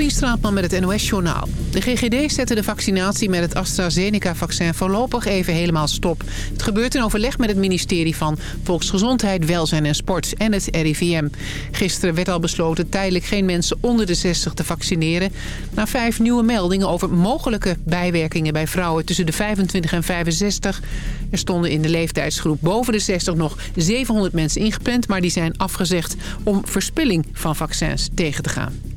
Katrien Straatman met het NOS-journaal. De GGD zette de vaccinatie met het AstraZeneca-vaccin voorlopig even helemaal stop. Het gebeurt in overleg met het ministerie van Volksgezondheid, Welzijn en Sport en het RIVM. Gisteren werd al besloten tijdelijk geen mensen onder de 60 te vaccineren... na vijf nieuwe meldingen over mogelijke bijwerkingen bij vrouwen tussen de 25 en 65. Er stonden in de leeftijdsgroep boven de 60 nog 700 mensen ingepland... maar die zijn afgezegd om verspilling van vaccins tegen te gaan.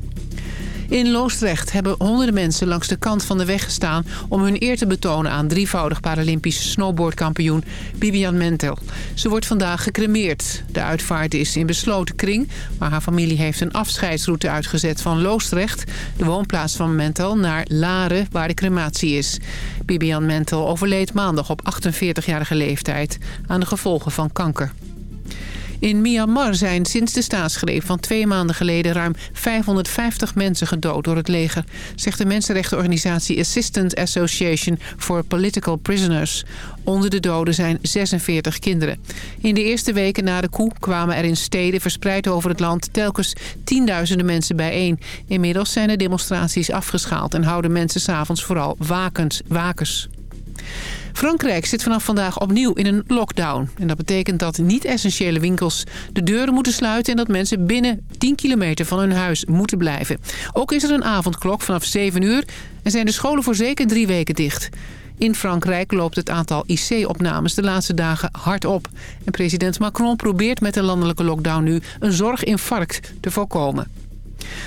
In Loosdrecht hebben honderden mensen langs de kant van de weg gestaan... om hun eer te betonen aan drievoudig Paralympisch snowboardkampioen Bibian Mentel. Ze wordt vandaag gecremeerd. De uitvaart is in besloten kring, maar haar familie heeft een afscheidsroute uitgezet van Loosdrecht... de woonplaats van Mentel, naar Laren, waar de crematie is. Bibian Mentel overleed maandag op 48-jarige leeftijd aan de gevolgen van kanker. In Myanmar zijn sinds de staatsgreep van twee maanden geleden... ruim 550 mensen gedood door het leger... zegt de mensenrechtenorganisatie Assistant Association for Political Prisoners. Onder de doden zijn 46 kinderen. In de eerste weken na de coup kwamen er in steden verspreid over het land... telkens tienduizenden mensen bijeen. Inmiddels zijn de demonstraties afgeschaald... en houden mensen s'avonds vooral wakend, wakers. Frankrijk zit vanaf vandaag opnieuw in een lockdown. En dat betekent dat niet-essentiële winkels de deuren moeten sluiten... en dat mensen binnen 10 kilometer van hun huis moeten blijven. Ook is er een avondklok vanaf 7 uur... en zijn de scholen voor zeker drie weken dicht. In Frankrijk loopt het aantal IC-opnames de laatste dagen hard op. En president Macron probeert met de landelijke lockdown nu... een zorginfarct te voorkomen.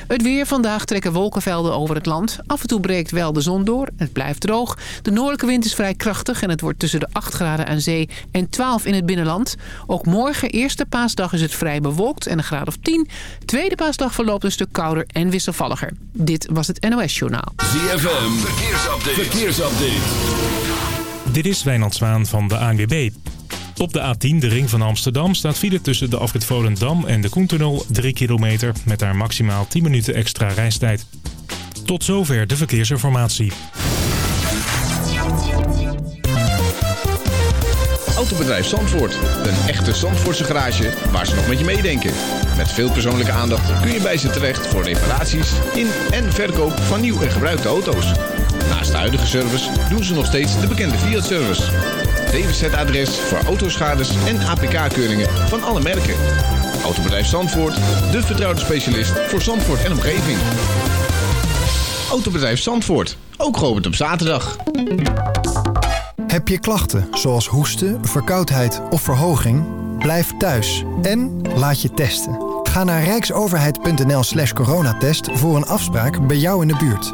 Het weer vandaag trekken wolkenvelden over het land. Af en toe breekt wel de zon door. Het blijft droog. De noordelijke wind is vrij krachtig en het wordt tussen de 8 graden aan zee en 12 in het binnenland. Ook morgen, eerste paasdag, is het vrij bewolkt en een graad of 10. Tweede paasdag verloopt een stuk kouder en wisselvalliger. Dit was het NOS Journaal. ZFM, verkeersupdate. verkeersupdate. Dit is Wijnand Zwaan van de ANWB. Op de A10, de ring van Amsterdam, staat file tussen de afrit Volendam en de Koentunnel 3 kilometer... met daar maximaal 10 minuten extra reistijd. Tot zover de verkeersinformatie. Autobedrijf Zandvoort. Een echte Zandvoortse garage waar ze nog met je meedenken. Met veel persoonlijke aandacht kun je bij ze terecht voor reparaties in en verkoop van nieuw en gebruikte auto's. Naast de huidige service doen ze nog steeds de bekende Fiat-service. DWZ-adres voor autoschades en APK-keuringen van alle merken. Autobedrijf Zandvoort, de vertrouwde specialist voor Zandvoort en omgeving. Autobedrijf Zandvoort, ook geopend op zaterdag. Heb je klachten zoals hoesten, verkoudheid of verhoging? Blijf thuis en laat je testen. Ga naar rijksoverheid.nl slash coronatest voor een afspraak bij jou in de buurt.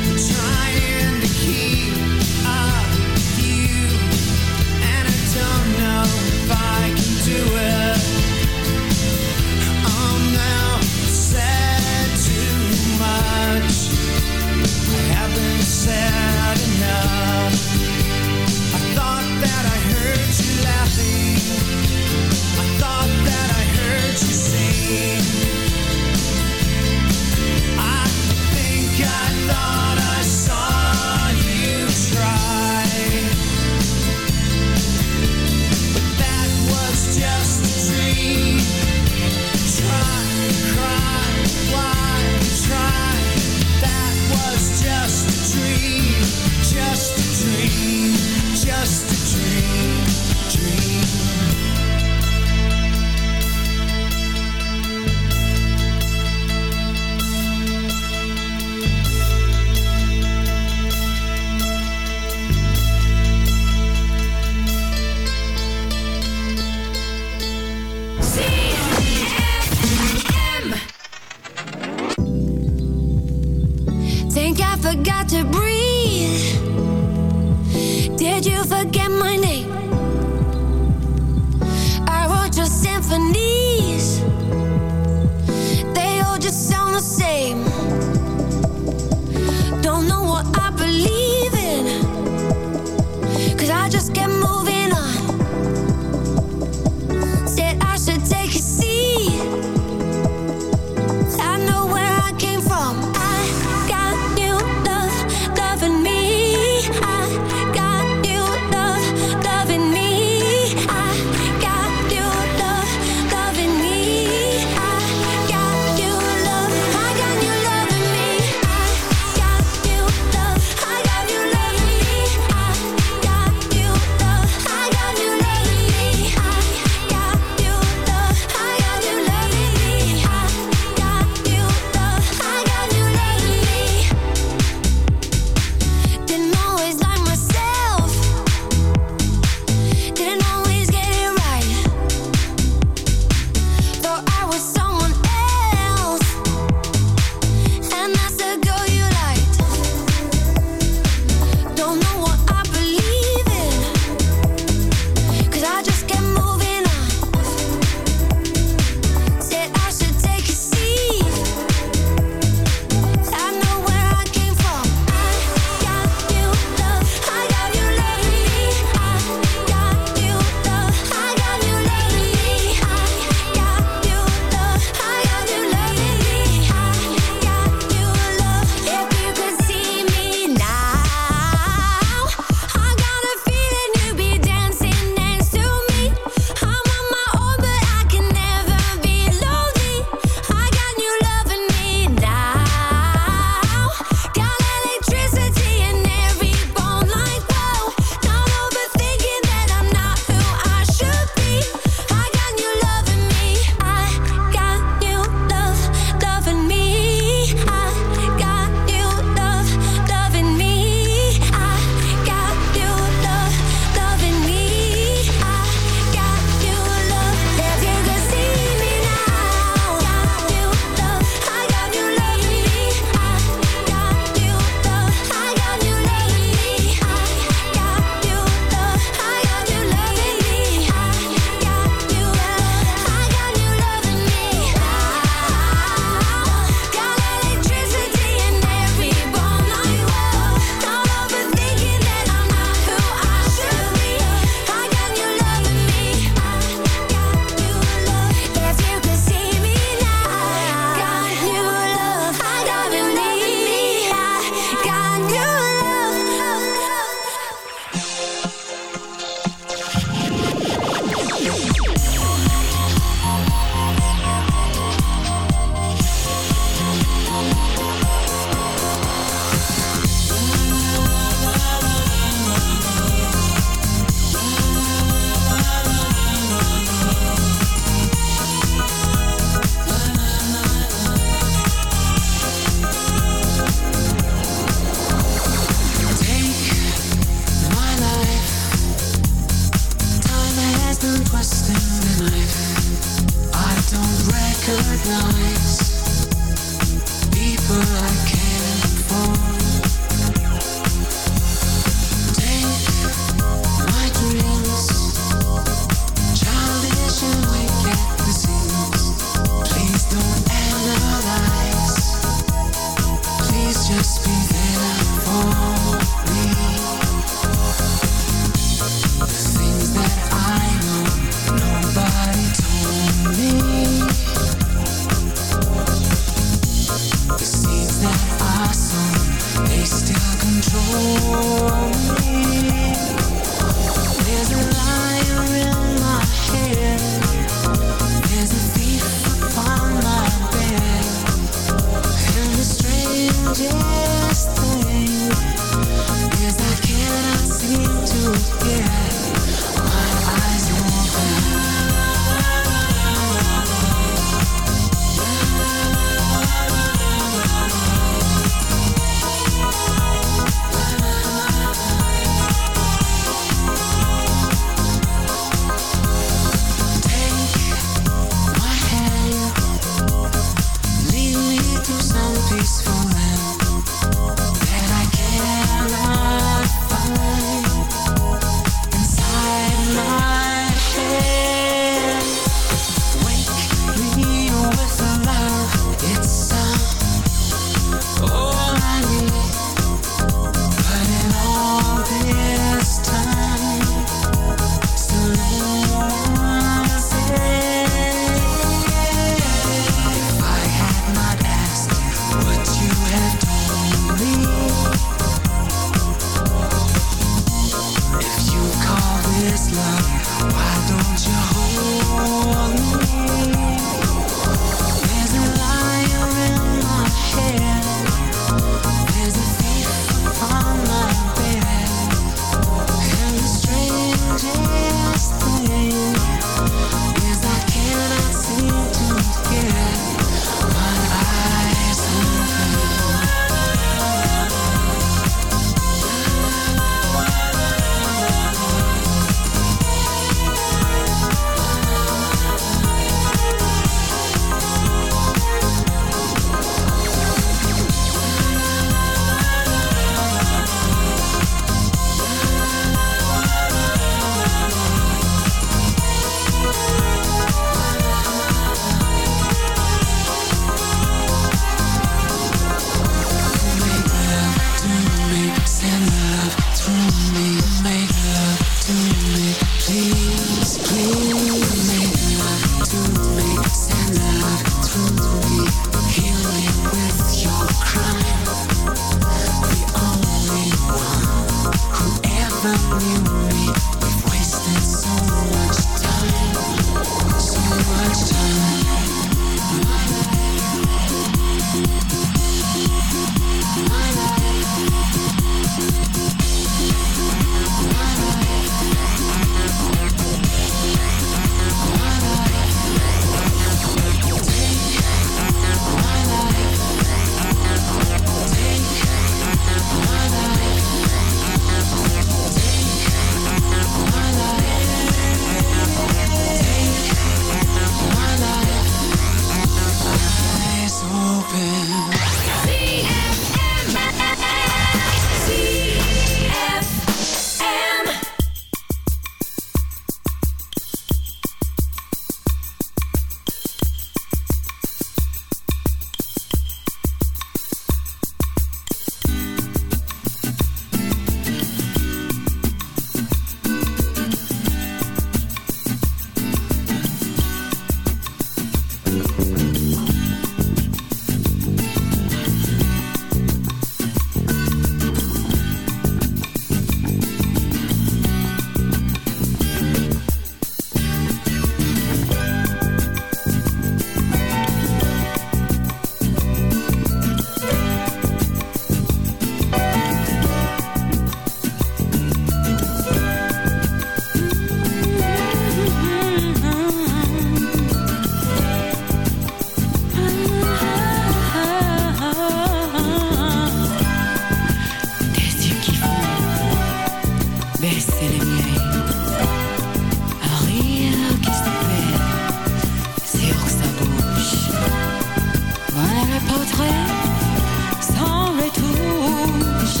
sans retouche,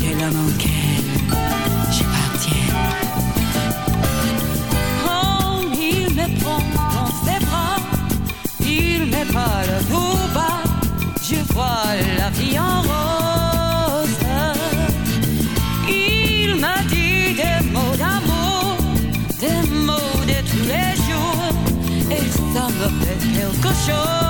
de l'homme auquel j'appartiens. Oh, il me prend dans ses bras, il me parle tout bas, je vois la vie en rose. Il m'a dit des mots d'amour, des mots de tous les jours, et ça me fait quelque chose.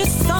just saw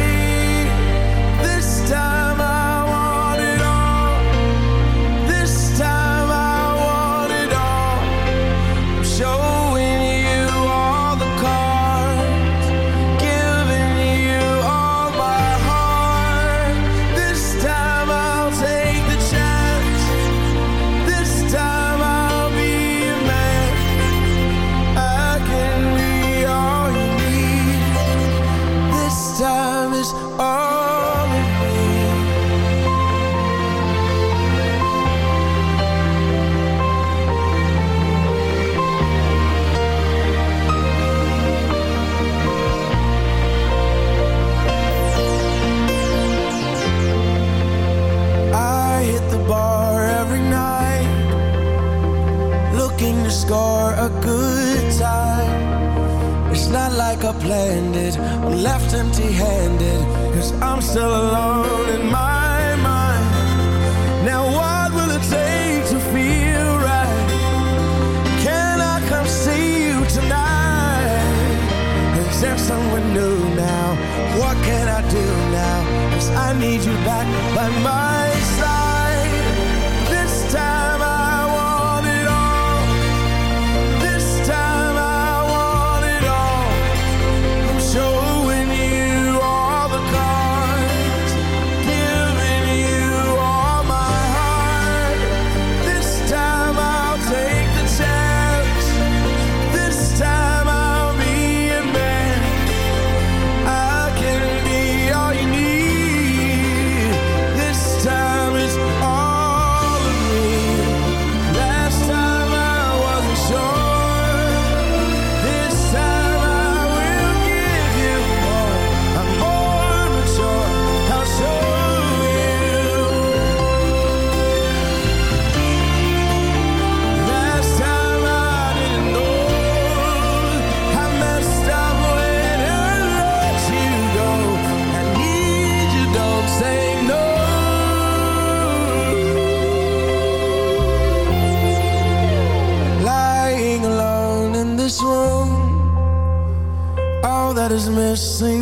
sing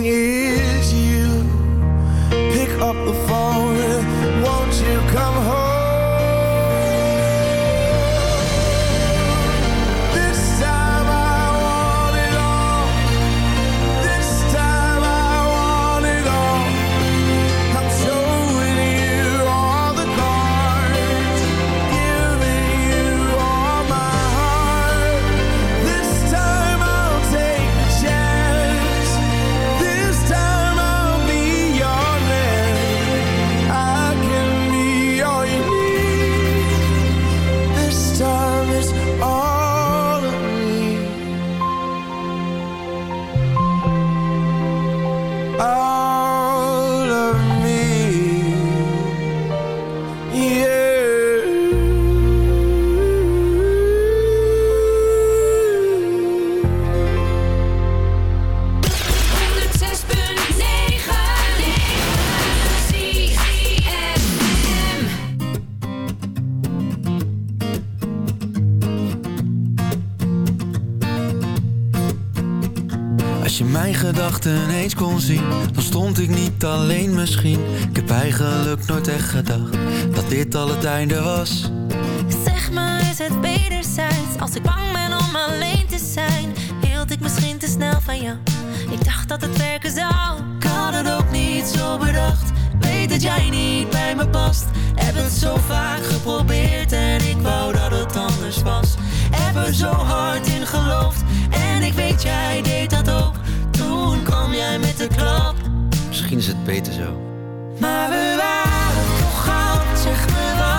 alleen misschien. Ik heb eigenlijk nooit echt gedacht Dat dit al het einde was. Zeg maar is het wederzijds? Als ik bang ben om alleen te zijn Hield ik misschien te snel van jou. Ik dacht dat het werken zou. Ik had het ook niet zo bedacht. Weet dat jij niet bij me past. Heb het zo vaak geprobeerd en ik was beter zo. Maar we waren toch goud, zeg me wat.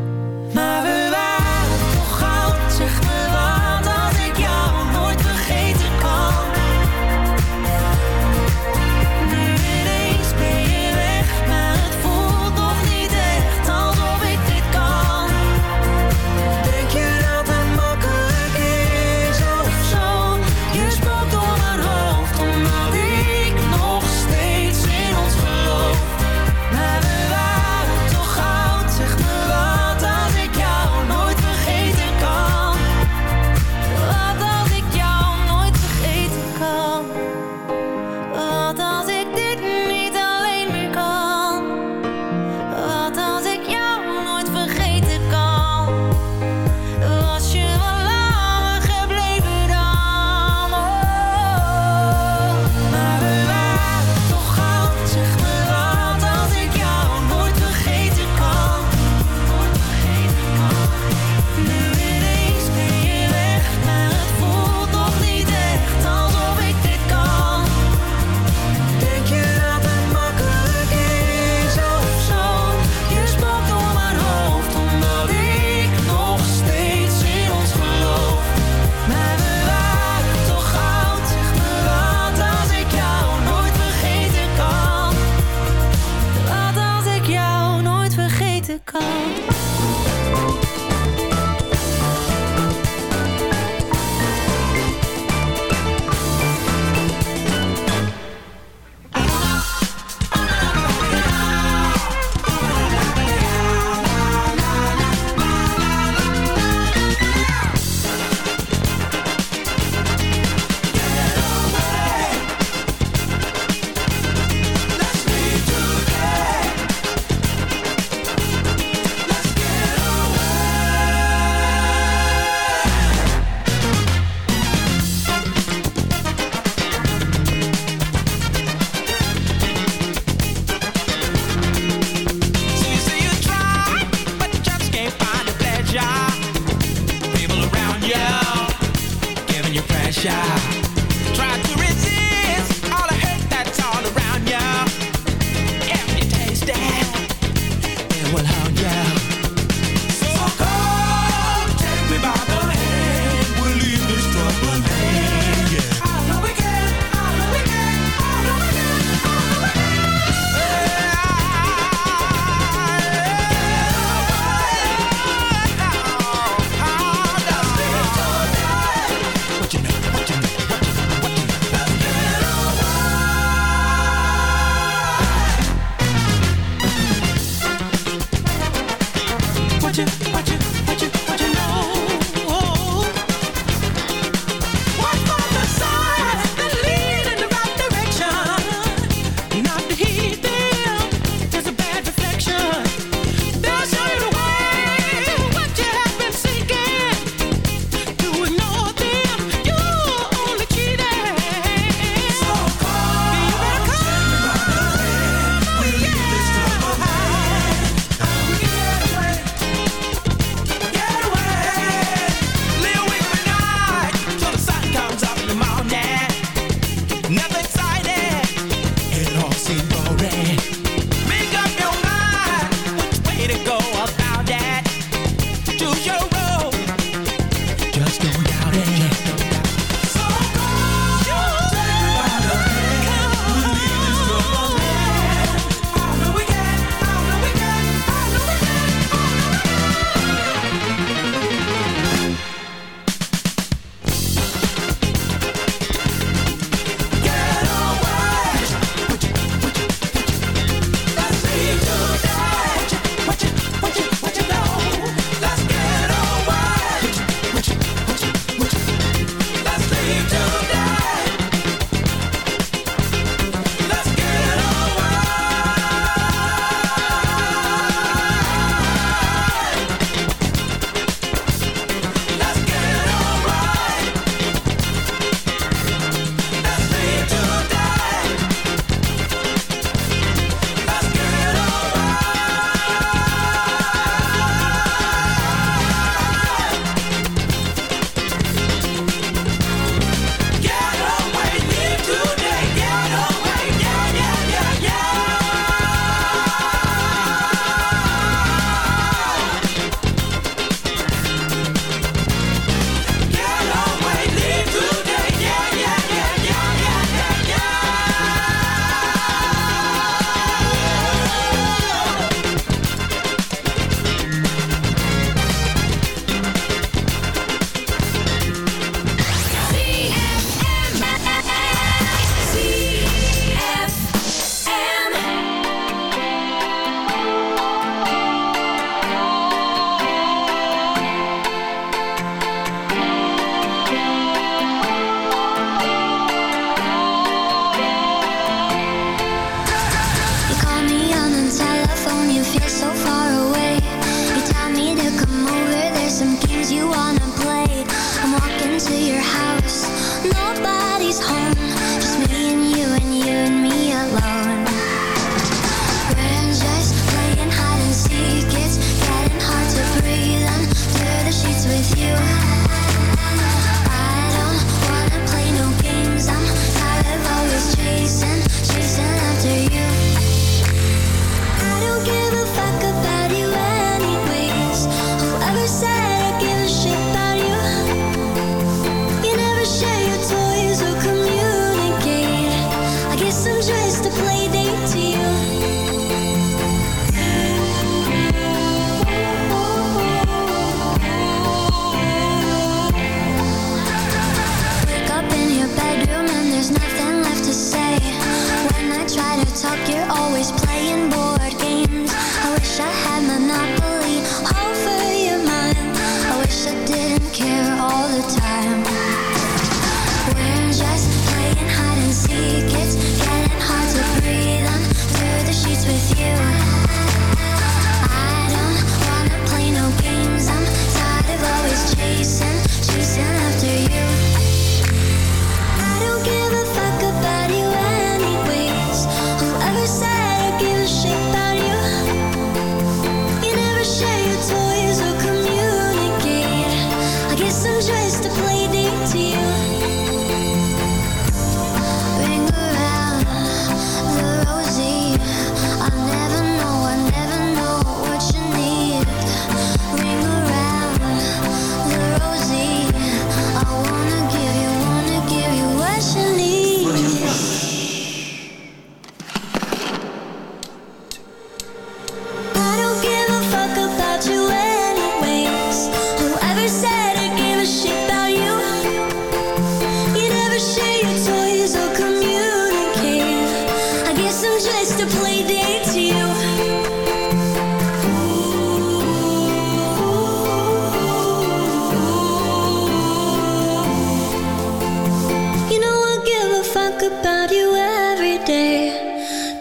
Maar we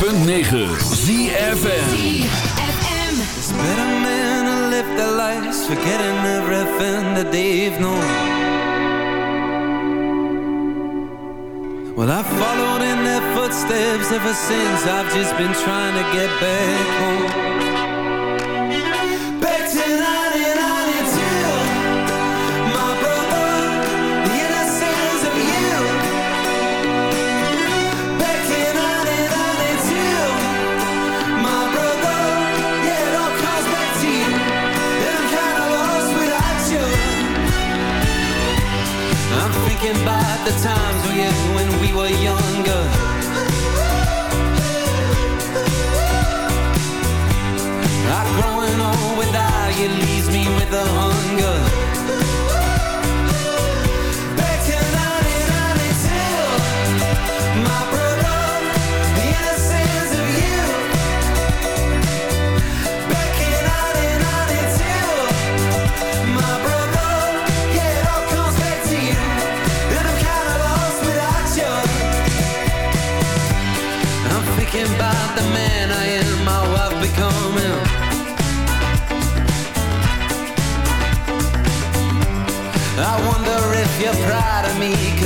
106.9 ZFN the time.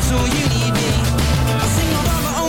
出淤泥冰。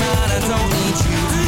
I don't need you.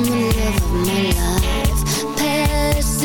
I'm the love of my life. Past